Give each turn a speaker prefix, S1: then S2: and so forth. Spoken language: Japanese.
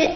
S1: ズ